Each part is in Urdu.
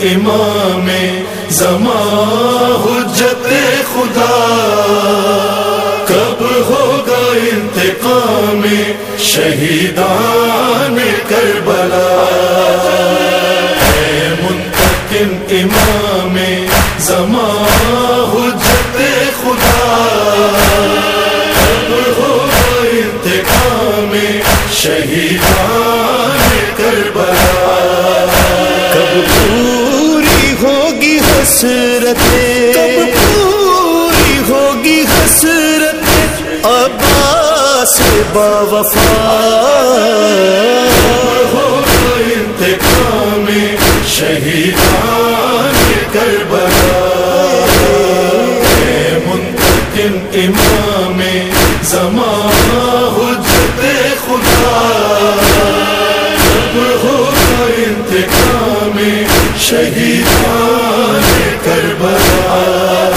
امام زمان، حجت خدا۔ کب ہوگا انتقام شہیدان کربلا؟ ہے منتقم امام زمان، حجت خدا۔ کب ہوگا انتقام شہیدان کربلا؟ کب پوری ہوگی حسرت کب پوری ہوگی حسرت عباس با وفا شہیدان کربلا۔ ہے منتقم امام زمان حجت خدا۔ شہیدان کربلا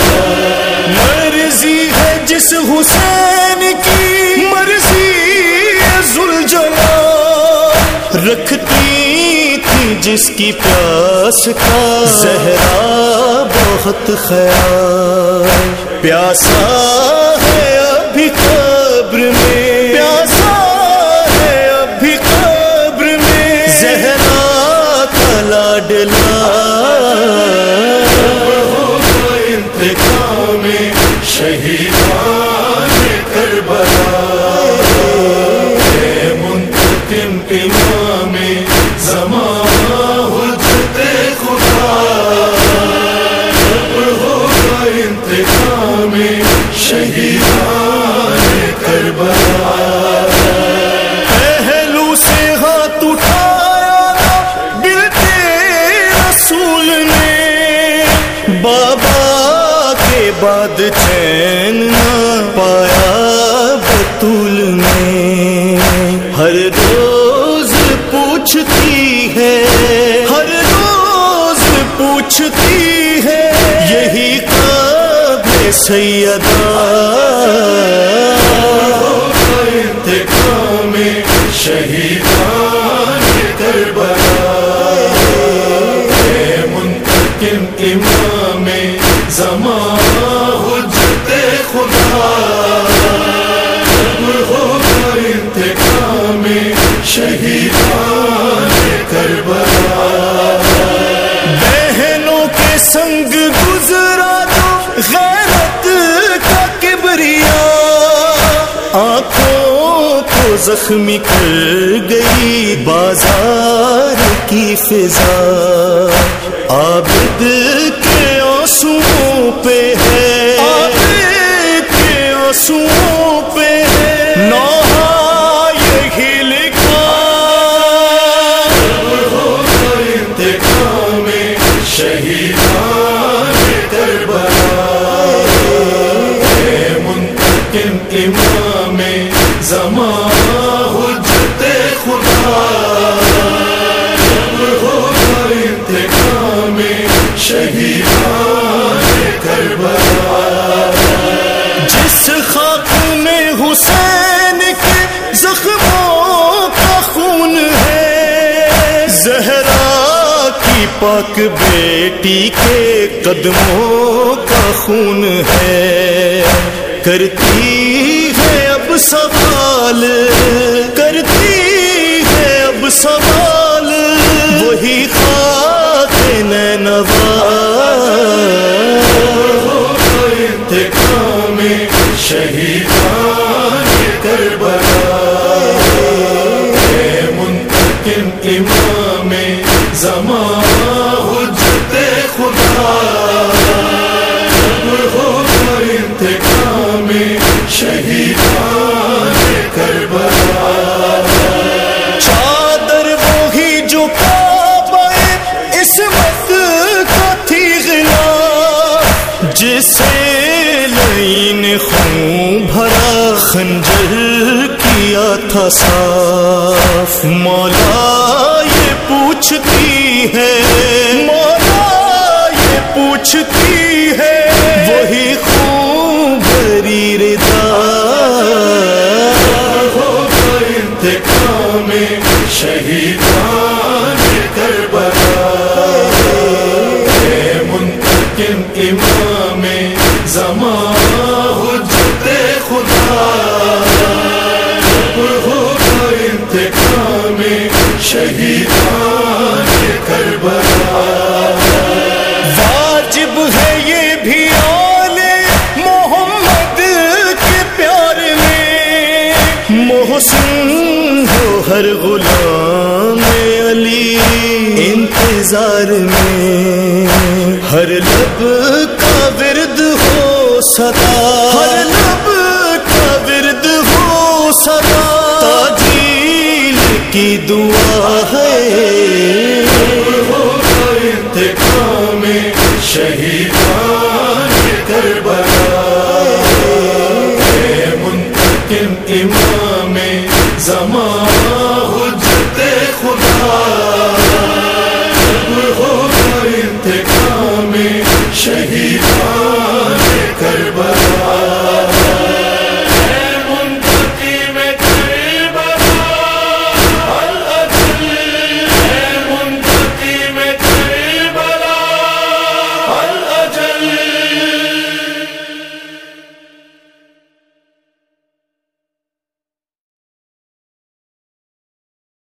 مرضی ہے جس حسین کی، مرضی زلجلا رکھتی تھی جس کی پیاس کا زہرا بہت خیال۔ پیاسا ہے ابھی قبر میں۔ شہید بعد چین نہ پایا بطول میں۔ ہر روز پوچھتی ہے، ہر روز پوچھتی ہے، یہی قابل سیدہ۔ زخمی کر گئی بازار کی فضا۔ عابد کے آنسو پہ ہے۔ عابد کے آنسو پاک بیٹی کے قدموں کا خون ہے، کرتی ہے اب سوال، کرتی ہے اب سوال، وہی خاک نینوا شہیدان کربلا زمان۔ جسے لین خون بھرا خنجر کیا تھا صاف۔ مولا یہ پوچھتی ہے۔ مولا یہ پوچھتی ہے۔ وہی خون بھری ردا ہوگا انتقام شہیدان کربلا۔ زمان شہیدان کربلا واجب ہے یہ بھی آل محمد کے پیار میں۔ محسن ہو ہر غلام علی انتظار میں۔ ہر لب کا ورد ہو سدا ہر لب کا ورد ہو سدا کی دعا ہے۔ ہوگا انتقام شہیدان کربلا اے منتقم امام زمان حجت خدا۔ ہوگا انتقام شہیدان